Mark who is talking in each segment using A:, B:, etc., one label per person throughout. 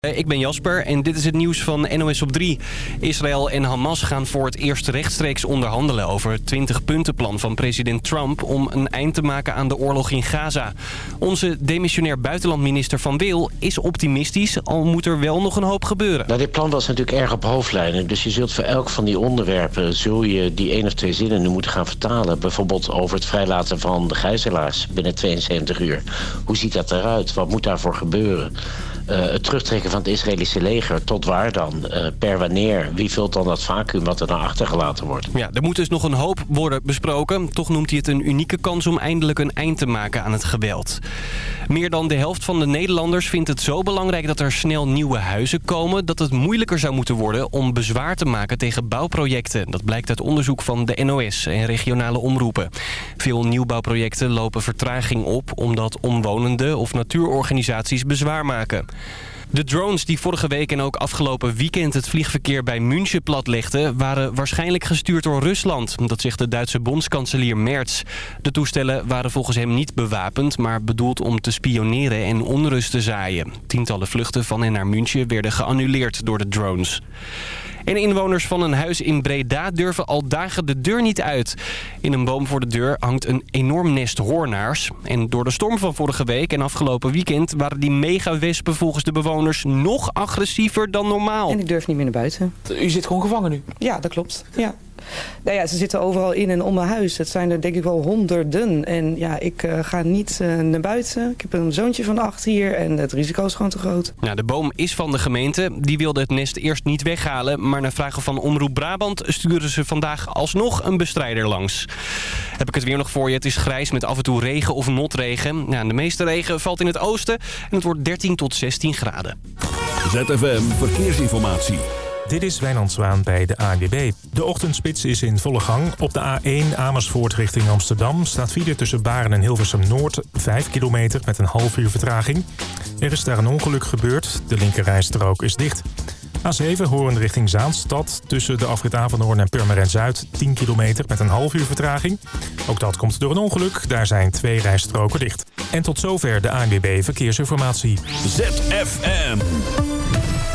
A: Eh, ik ben Jasper en dit is het nieuws van NOS op 3. Israël en Hamas gaan voor het eerst rechtstreeks onderhandelen over het 20-puntenplan van president Trump... om een eind te maken aan de oorlog in Gaza. Onze demissionair buitenlandminister Van Wil is optimistisch, al moet er wel nog een hoop gebeuren.
B: Nou, dit plan was natuurlijk erg op hoofdlijnen. Dus je zult voor elk van die onderwerpen zul je die één of twee zinnen nu moeten gaan vertalen. Bijvoorbeeld over het vrijlaten van de gijzelaars binnen 72 uur. Hoe ziet dat eruit? Wat moet daarvoor gebeuren? Uh, het terugtrekken van het Israëlische leger, tot waar dan? Uh, per wanneer? Wie vult dan dat vacuüm wat er dan achtergelaten wordt?
A: Ja, er moet dus nog een hoop worden besproken. Toch noemt hij het een unieke kans om eindelijk een eind te maken aan het geweld. Meer dan de helft van de Nederlanders vindt het zo belangrijk dat er snel nieuwe huizen komen... dat het moeilijker zou moeten worden om bezwaar te maken tegen bouwprojecten. Dat blijkt uit onderzoek van de NOS en regionale omroepen. Veel nieuwbouwprojecten lopen vertraging op omdat omwonenden of natuurorganisaties bezwaar maken. De drones die vorige week en ook afgelopen weekend het vliegverkeer bij München platlegden... waren waarschijnlijk gestuurd door Rusland. Dat zegt de Duitse bondskanselier Merz. De toestellen waren volgens hem niet bewapend, maar bedoeld om te spioneren en onrust te zaaien. Tientallen vluchten van en naar München werden geannuleerd door de drones. En inwoners van een huis in Breda durven al dagen de deur niet uit. In een boom voor de deur hangt een enorm nest hoornaars. En door de storm van vorige week en afgelopen weekend... waren die megawespen volgens de bewoners nog agressiever dan normaal.
C: En ik durf niet meer naar buiten.
D: U zit gewoon gevangen nu?
C: Ja, dat klopt. Ja. Nou ja, ze zitten overal in en om mijn huis. Het zijn er denk ik wel honderden. En ja, ik uh, ga niet uh, naar buiten. Ik heb een zoontje van acht hier en het risico is gewoon te groot.
A: Ja, de boom is van de gemeente. Die wilde het nest eerst niet weghalen. Maar na vragen van Omroep Brabant sturen ze vandaag alsnog een bestrijder langs. Heb ik het weer nog voor je. Het is grijs met af en toe regen of motregen. Ja, de meeste regen valt in het oosten. En het wordt 13 tot 16 graden.
E: ZFM Verkeersinformatie.
F: Dit is Wijnand Zwaan bij de ANWB. De ochtendspits is in volle gang. Op de A1 Amersfoort richting Amsterdam staat file tussen Baren en Hilversum Noord 5 kilometer met een half uur vertraging. Er is daar een ongeluk gebeurd. De linkerrijstrook is dicht. A7 Hoorn richting Zaanstad tussen de afrit Avanhoorn en Purmerend Zuid 10 kilometer met een half uur vertraging. Ook dat komt door een ongeluk. Daar zijn twee rijstroken dicht. En tot zover de ANWB Verkeersinformatie.
E: ZFM.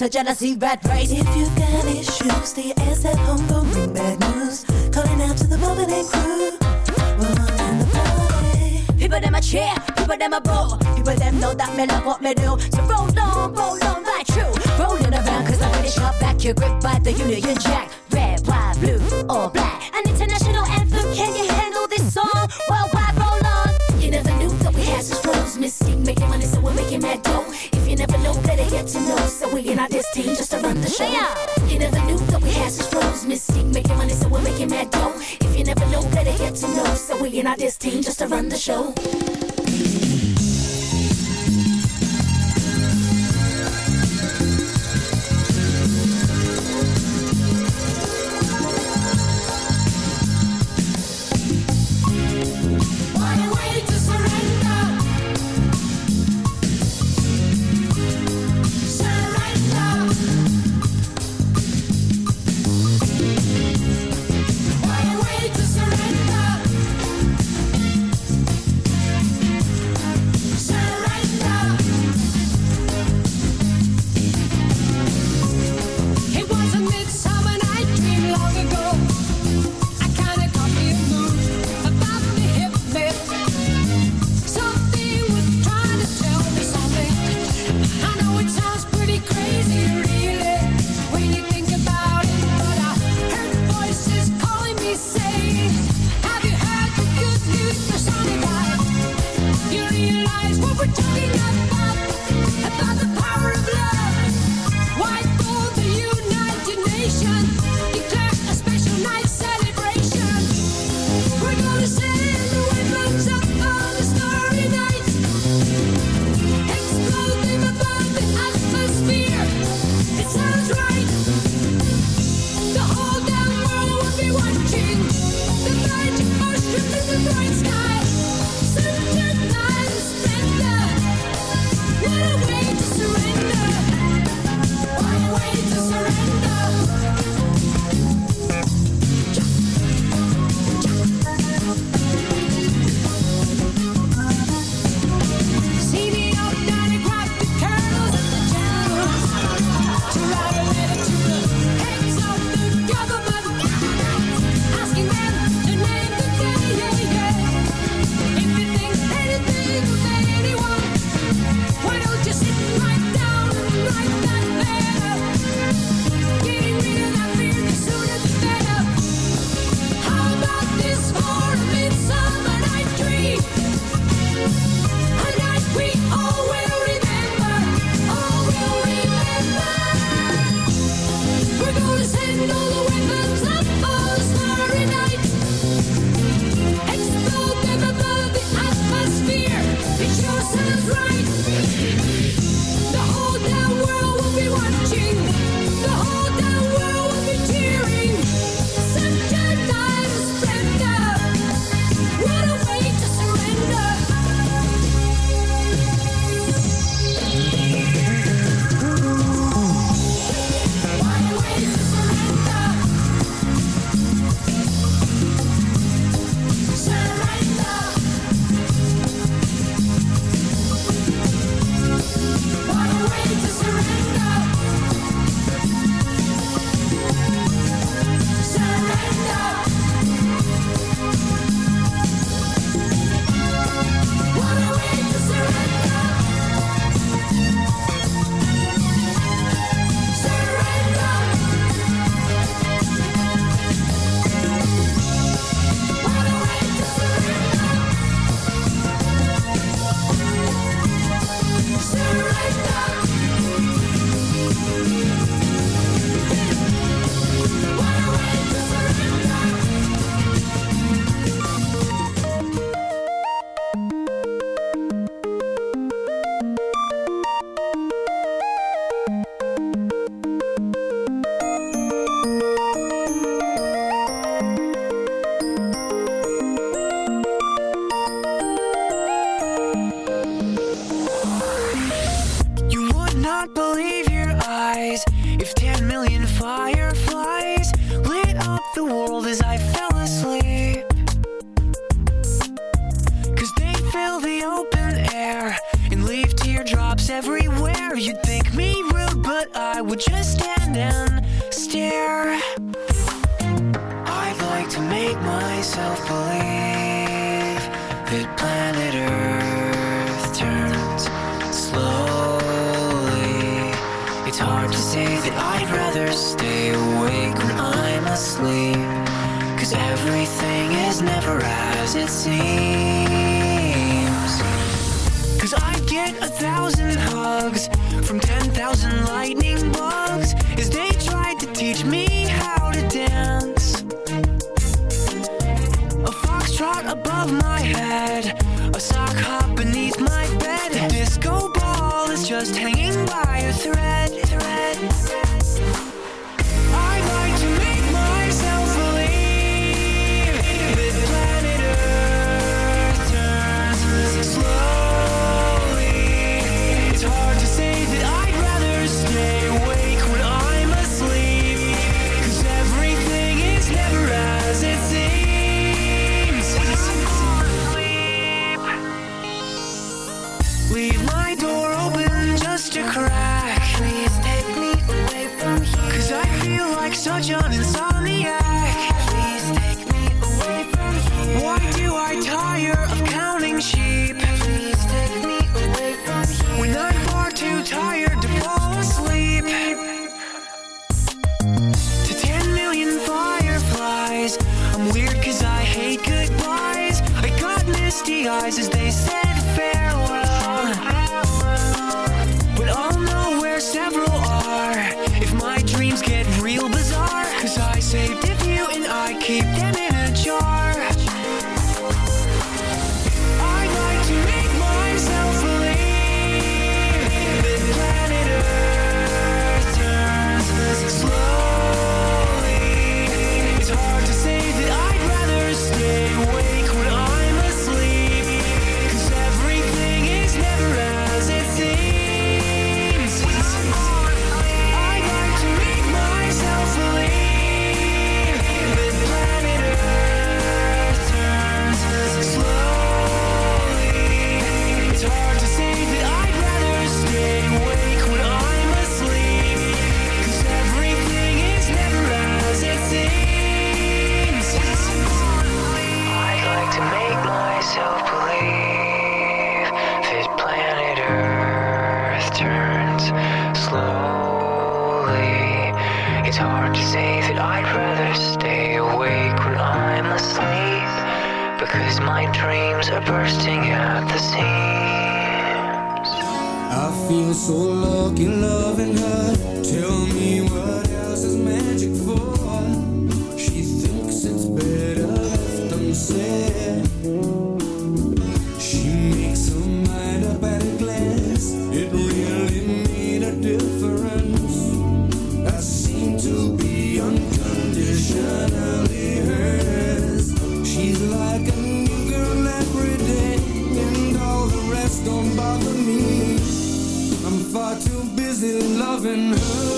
D: It's a jealousy rat race. If you got issues, stay your ass at home, don't bring bad news. Calling out to the moment and crew. In. People them a cheer, people them a boo. People them know that me love what me do. So roll on, roll on, that true. Rolling around, cause I finish up back your grip by the Union Jack. Red, white, blue, or black. An international anthem to know. So we in our this team just to run the show. Yeah. You never knew that we had such flows. Mystic making money, so we're making mad dough. If you never know, better get to know. So we in our this team just to run the show.
G: hard to say that I'd rather stay awake when I'm asleep because my dreams are bursting at the seams.
H: I feel so lucky loving her. Tell me what else is magic for. busy loving her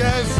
I: Jij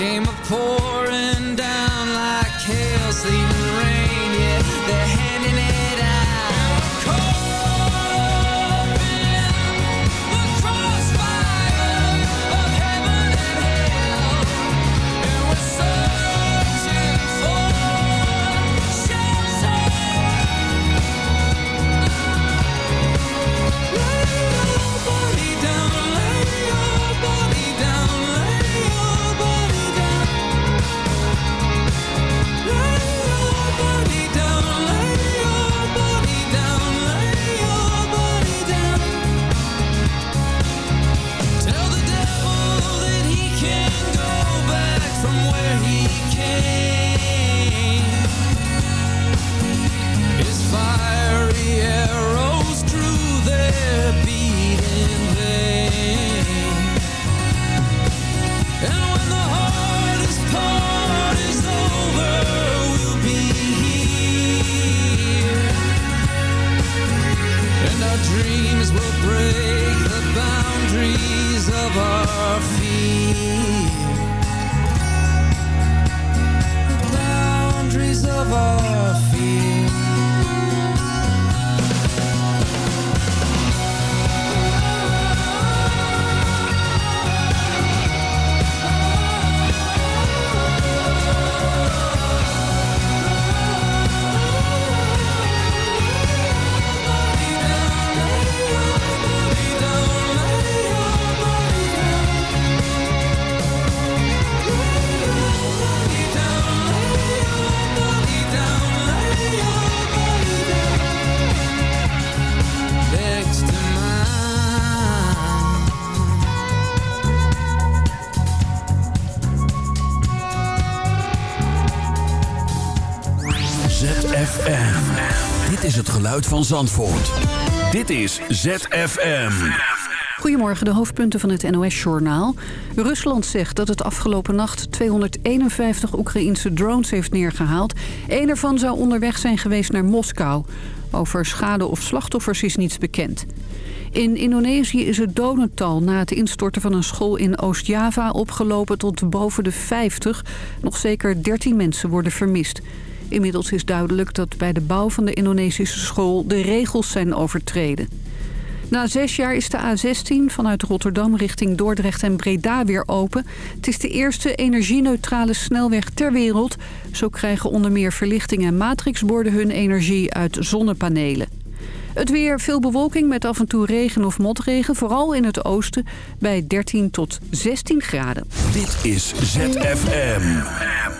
G: became a
E: poor het geluid van Zandvoort. Dit is ZFM.
J: Goedemorgen, de hoofdpunten van het NOS-journaal. Rusland zegt dat het afgelopen nacht 251 Oekraïnse drones heeft neergehaald. Eén ervan zou onderweg zijn geweest naar Moskou. Over schade of slachtoffers is niets bekend. In Indonesië is het dodental na het instorten van een school in Oost-Java opgelopen tot boven de 50. Nog zeker 13 mensen worden vermist. Inmiddels is duidelijk dat bij de bouw van de Indonesische school de regels zijn overtreden. Na zes jaar is de A16 vanuit Rotterdam richting Dordrecht en Breda weer open. Het is de eerste energieneutrale snelweg ter wereld. Zo krijgen onder meer verlichting en matrixborden hun energie uit zonnepanelen. Het weer, veel bewolking met af en toe regen of motregen, vooral in het oosten, bij 13 tot 16 graden.
E: Dit is ZFM.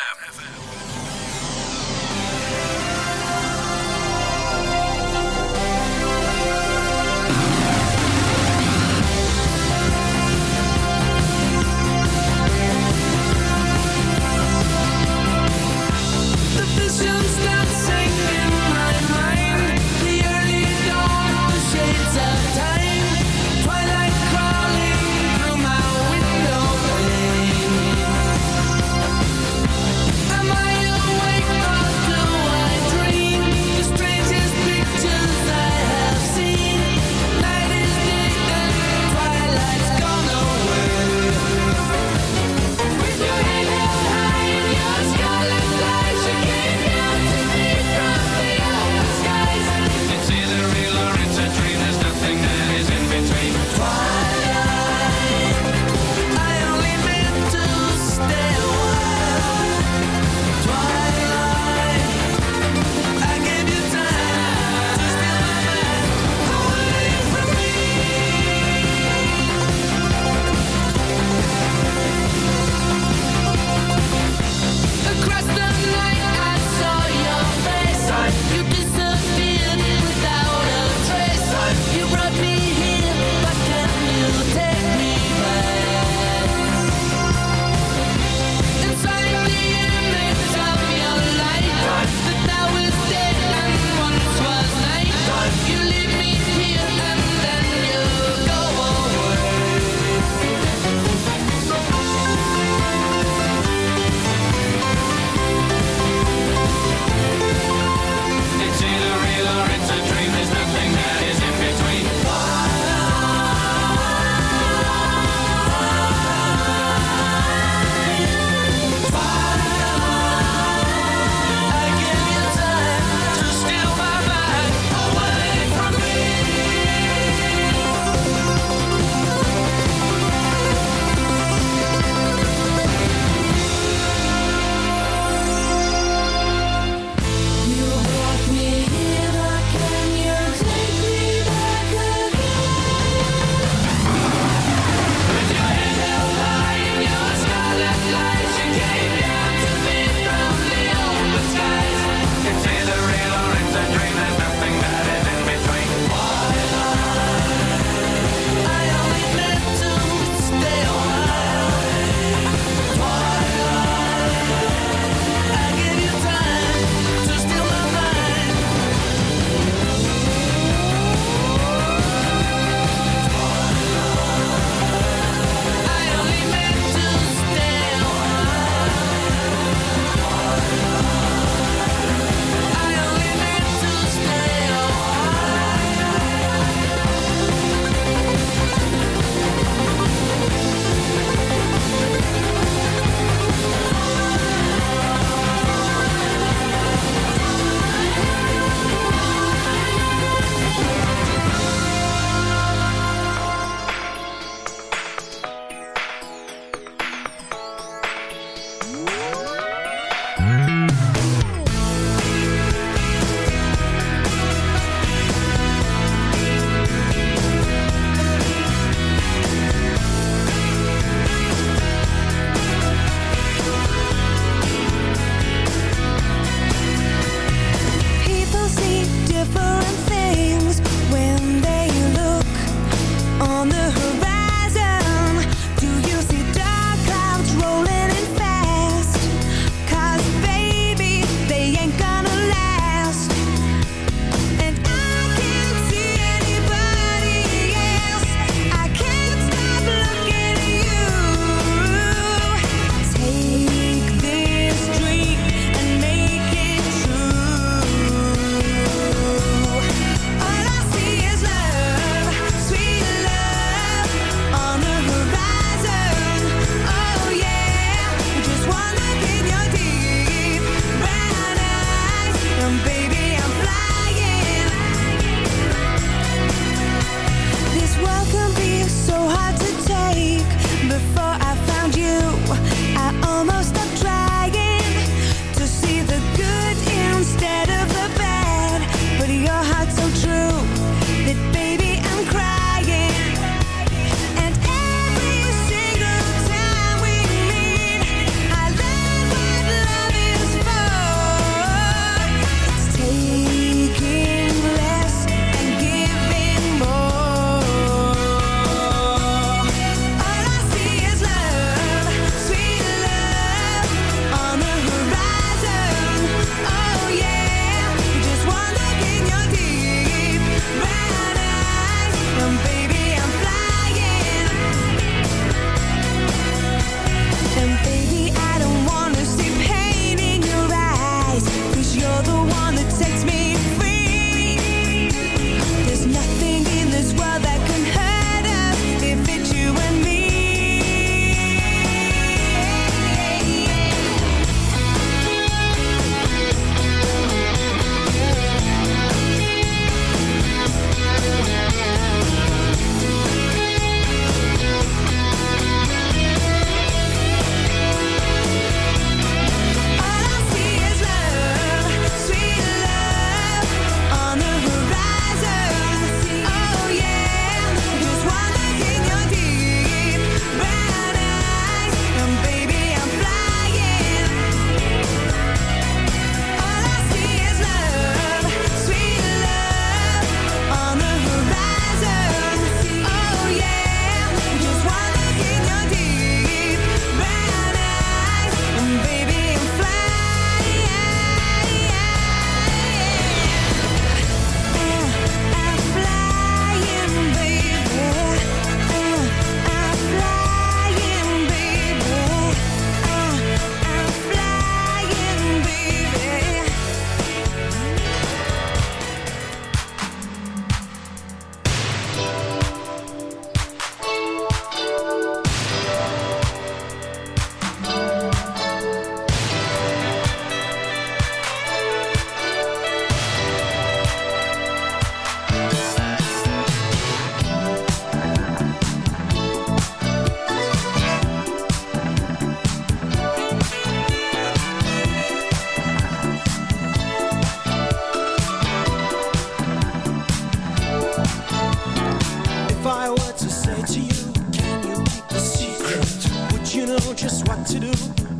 K: You know just what to do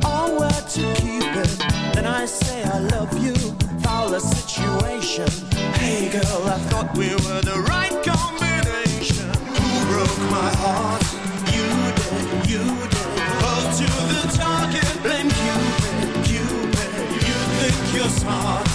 K: or where to keep it. Then I say I love you, foul the
G: situation. Hey girl, I thought we were the right combination. Who broke my heart? You did, you did. Fall to the target, blame Cupid, Cupid. You think you're smart.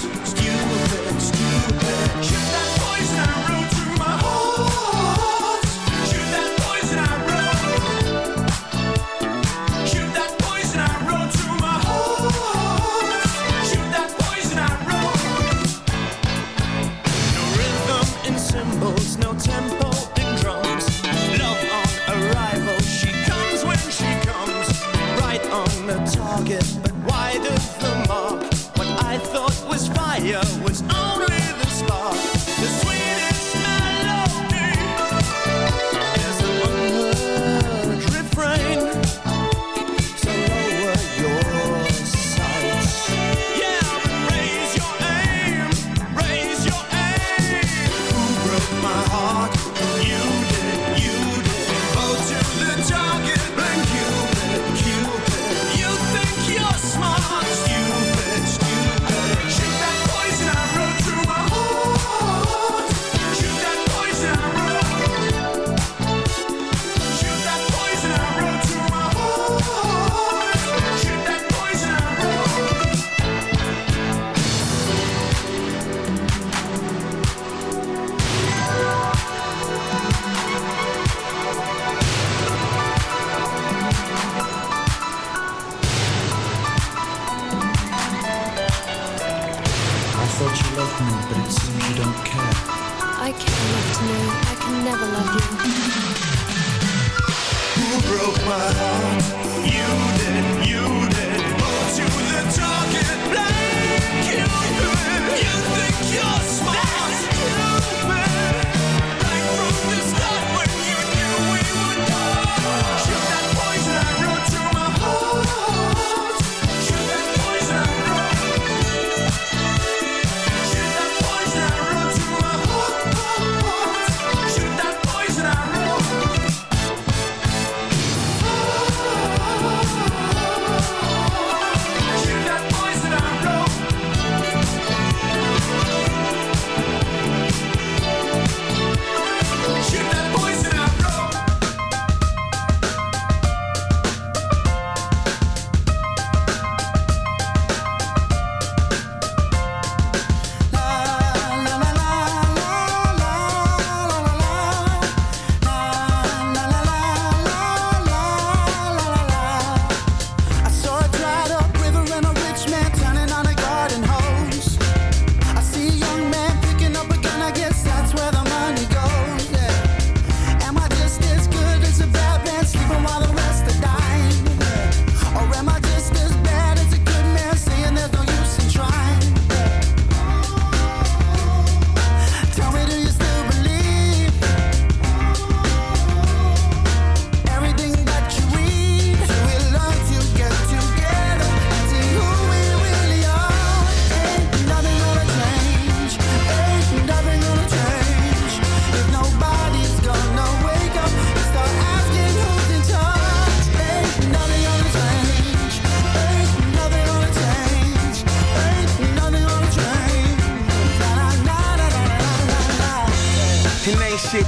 L: me you don't care.
M: I can't love to know I can never love you.
G: Who broke my heart? You did, you did. Brought you the target blank. You, you,
H: you
N: think you're.